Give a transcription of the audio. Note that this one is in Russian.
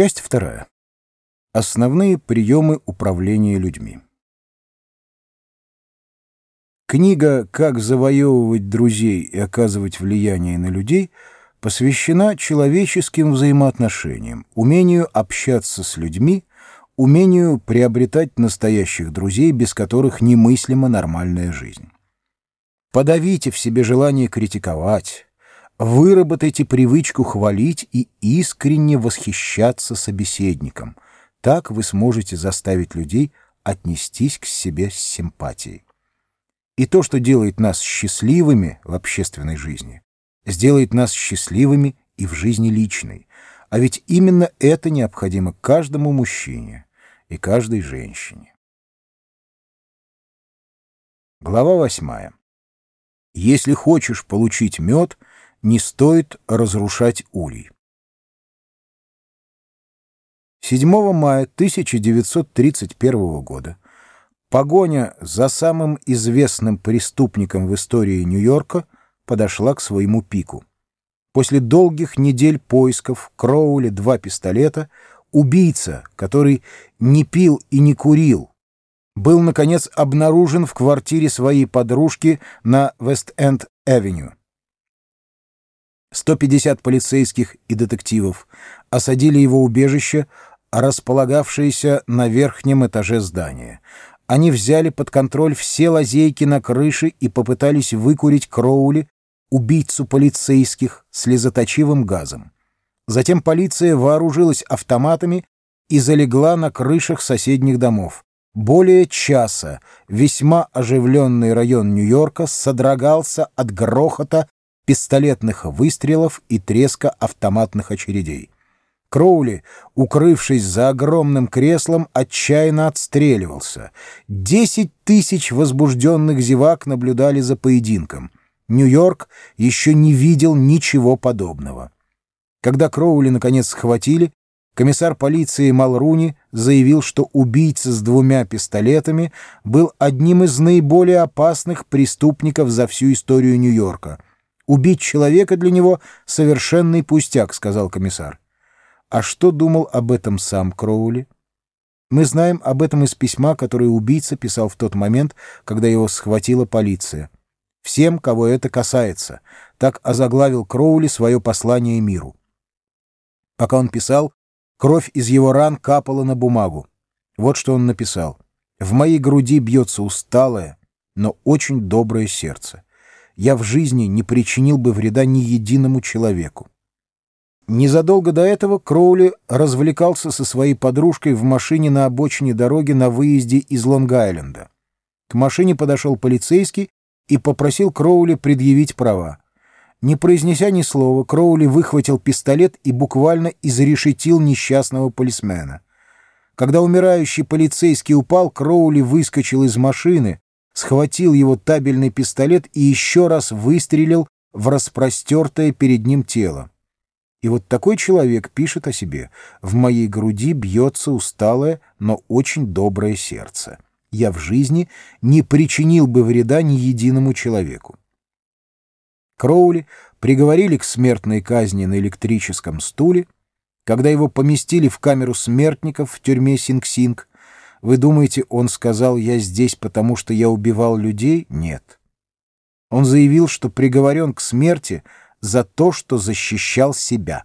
Часть вторая. Основные приемы управления людьми. Книга «Как завоевывать друзей и оказывать влияние на людей» посвящена человеческим взаимоотношениям, умению общаться с людьми, умению приобретать настоящих друзей, без которых немыслима нормальная жизнь. Подавите в себе желание критиковать, выработайте привычку хвалить и искренне восхищаться собеседником. Так вы сможете заставить людей отнестись к себе с симпатией. И то, что делает нас счастливыми в общественной жизни, сделает нас счастливыми и в жизни личной. А ведь именно это необходимо каждому мужчине и каждой женщине. Глава восьмая. Если хочешь получить мед, не стоит разрушать улей. 7 мая 1931 года погоня за самым известным преступником в истории Нью-Йорка подошла к своему пику. После долгих недель поисков Кроули два пистолета, убийца, который не пил и не курил, был, наконец, обнаружен в квартире своей подружки на Вест-Энд-Эвеню. 150 полицейских и детективов осадили его убежище, располагавшееся на верхнем этаже здания. Они взяли под контроль все лазейки на крыше и попытались выкурить Кроули, убийцу полицейских, слезоточивым газом. Затем полиция вооружилась автоматами и залегла на крышах соседних домов. Более часа весьма оживленный район Нью-Йорка содрогался от грохота пистолетных выстрелов и треска автоматных очередей. Кроули, укрывшись за огромным креслом, отчаянно отстреливался. Десять тысяч возбужденных зевак наблюдали за поединком. Нью-Йорк еще не видел ничего подобного. Когда Кроули наконец схватили, Комиссар полиции Малруни заявил, что убийца с двумя пистолетами был одним из наиболее опасных преступников за всю историю Нью-Йорка. «Убить человека для него — совершенный пустяк», — сказал комиссар. А что думал об этом сам Кроули? Мы знаем об этом из письма, которое убийца писал в тот момент, когда его схватила полиция. «Всем, кого это касается», — так озаглавил Кроули свое послание миру. Пока он писал, Кровь из его ран капала на бумагу. Вот что он написал. «В моей груди бьется усталое, но очень доброе сердце. Я в жизни не причинил бы вреда ни единому человеку». Незадолго до этого Кроули развлекался со своей подружкой в машине на обочине дороги на выезде из Лонг-Айленда. К машине подошел полицейский и попросил Кроули предъявить права. Не произнеся ни слова, Кроули выхватил пистолет и буквально изрешетил несчастного полисмена. Когда умирающий полицейский упал, Кроули выскочил из машины, схватил его табельный пистолет и еще раз выстрелил в распростертое перед ним тело. И вот такой человек пишет о себе «В моей груди бьется усталое, но очень доброе сердце. Я в жизни не причинил бы вреда ни единому человеку». Кроули приговорили к смертной казни на электрическом стуле. Когда его поместили в камеру смертников в тюрьме Синг-Синг, вы думаете, он сказал «я здесь, потому что я убивал людей»? Нет. Он заявил, что приговорен к смерти за то, что защищал себя.